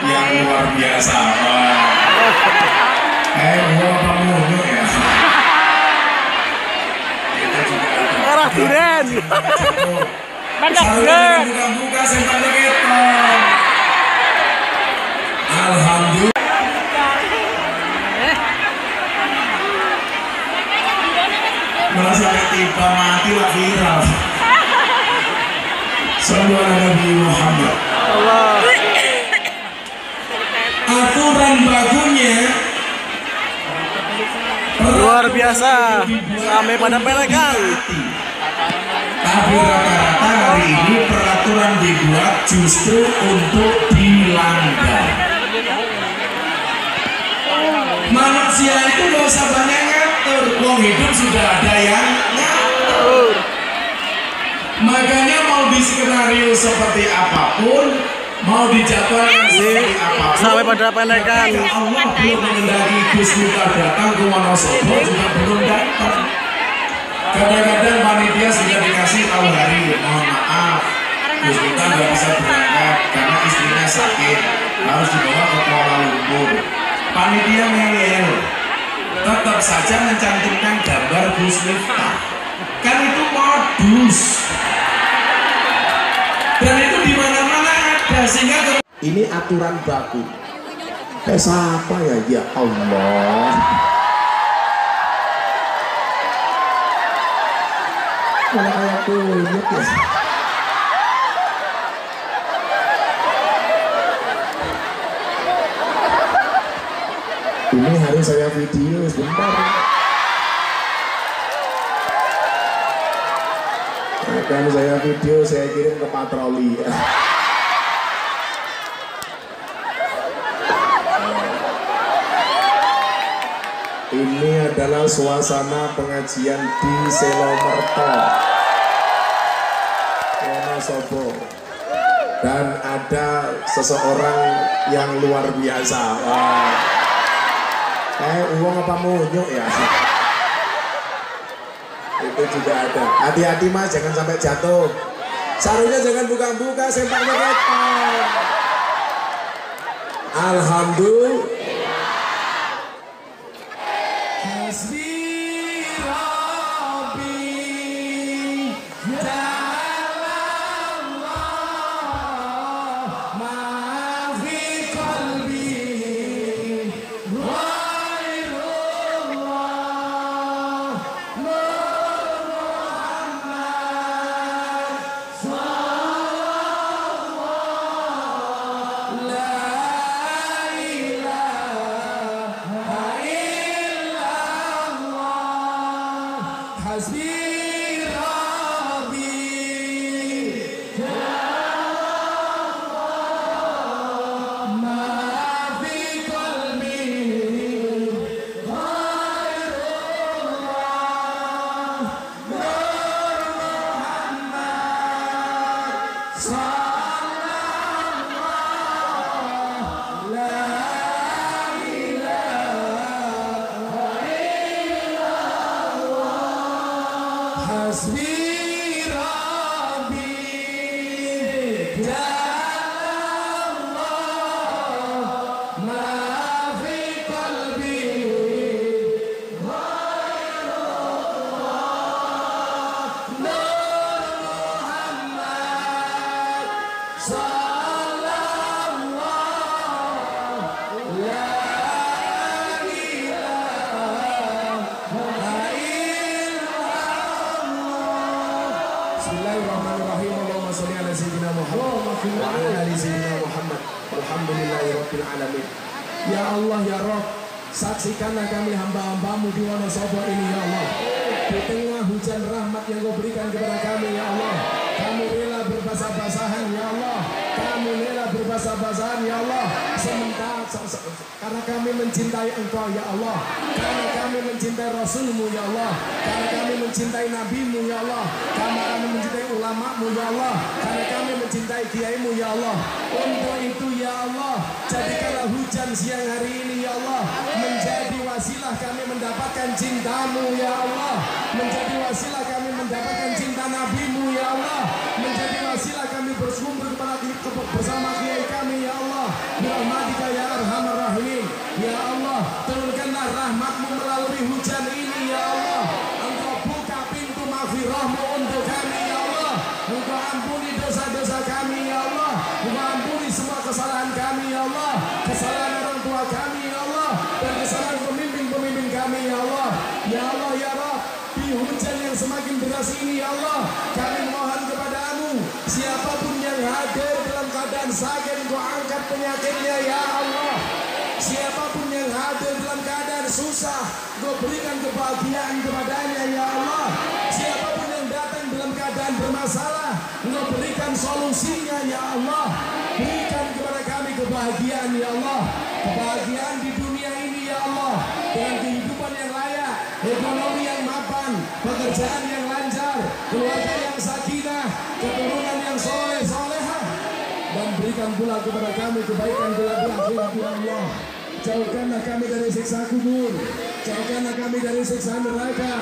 yang luar biasa Wah. eh gua apa mulu ya itu juga Arah duren. Saluran duren. buka-buka kita Alhamdulillah Merasa tiba mati lah viral Sallallahu Nabi Muhammad Allah. Aturan bakunya Luar biasa. Sampai pada pelekan. Tapi rata-rata hari ini peraturan dibuat justru untuk dilanggar. Manusia itu gak usah banyak ngatur, wong hidup sudah ada yang ngatur. Makanya mau di skenario seperti apa pun, mau dijadwalkan seperti apa pun, Sampai pada pelekan. Allah belum mengendaki Gus Miftah datang ke Wonosobo juga belum datang. Kadang-kadang panitia sudah dikasih tahu hari, mohon maaf, Gus Miftah nggak bisa berangkat karena istrinya sakit, harus dibawa ke Kuala Lumpur. Panitia ngeyel, tetap saja mencantumkan gambar Gus Miftah. Kan itu modus. Dan ini aturan baku. Kayak siapa ya? Ya Allah. Ya. Ini harus saya video sebentar. Akan saya video, saya kirim ke patroli. Ini adalah suasana pengajian di Selomerto, Wonosobo. Dan ada seseorang yang luar biasa. Wah. Eh, uang apa munyuk ya? Itu juga ada. Hati-hati mas, jangan sampai jatuh. Sarungnya jangan buka-buka, sempaknya keton. Alhamdulillah. It's me. Brasil! Hasbi Bismillahirrahmanirrahim. Allahumma shalli ala sayyidina Muhammad wa ala ali sayyidina Muhammad. Alhamdulillahirabbil alamin. Ya Allah ya Rabb, saksikanlah kami hamba-hambamu di Wonosobo ini ya Allah. Di tengah hujan rahmat yang kau berikan kepada kami ya Allah. Kami rela berbasah-basahan ya Allah. Kami rela berbasah-basahan ya Allah. Sementara karena kami mencintai Engkau ya Allah, karena kami mencintai Rasulmu ya Allah, karena kami mencintai Nabimu ya Allah, karena kami mencintai ulamamu ya Allah, karena kami mencintai kiaimu ya Allah. Untuk itu ya Allah, jadikanlah hujan siang hari ini ya Allah. Menjadi wasilah kami mendapatkan cintamu ya Allah, menjadi wasilah kami mendapatkan cinta Nabimu ya Allah, menjadi wasilah kami bersumber kepada bersama kiai kami ya Allah. Birahmatika ya arhamar rahimin. Ya Allah, turunkanlah rahmatmu melalui hujan ini ya Allah. Engkau buka pintu maghfirahmu untuk kami ya Allah. Engkau ampuni dosa-dosa kami ya Allah. Engkau ampuni semua kesalahan kami ya Allah. Kesalahan orang tua kami ya Allah. Dan kesalahan pemimpin-pemimpin kami ya Allah. Ya Allah ya Rabb. Di hujan yang semakin deras ini ya Allah. Kami mohon kepadamu. Siapa pun yang hadir keadaan sakit. Engkau angkat penyakitnya ya Allah. Siapa pun yang hadir dalam keadaan susah, Engkau berikan kebahagiaan kepadanya ya Allah. Siapa pun yang datang dalam keadaan bermasalah, Engkau berikan solusinya ya Allah. Berikan kepada kami kebahagiaan ya Allah. Kebahagiaan di dunia ini ya Allah. Dengan kehidupan yang layak, ekonomi yang mapan, pekerjaan yang lancar, keluarga yang sakinah, keturunan yang soleh berikan pula kepada kami kebaikan di akhirat ya Allah. Jauhkanlah kami dari siksa kubur, jauhkanlah kami dari siksa neraka,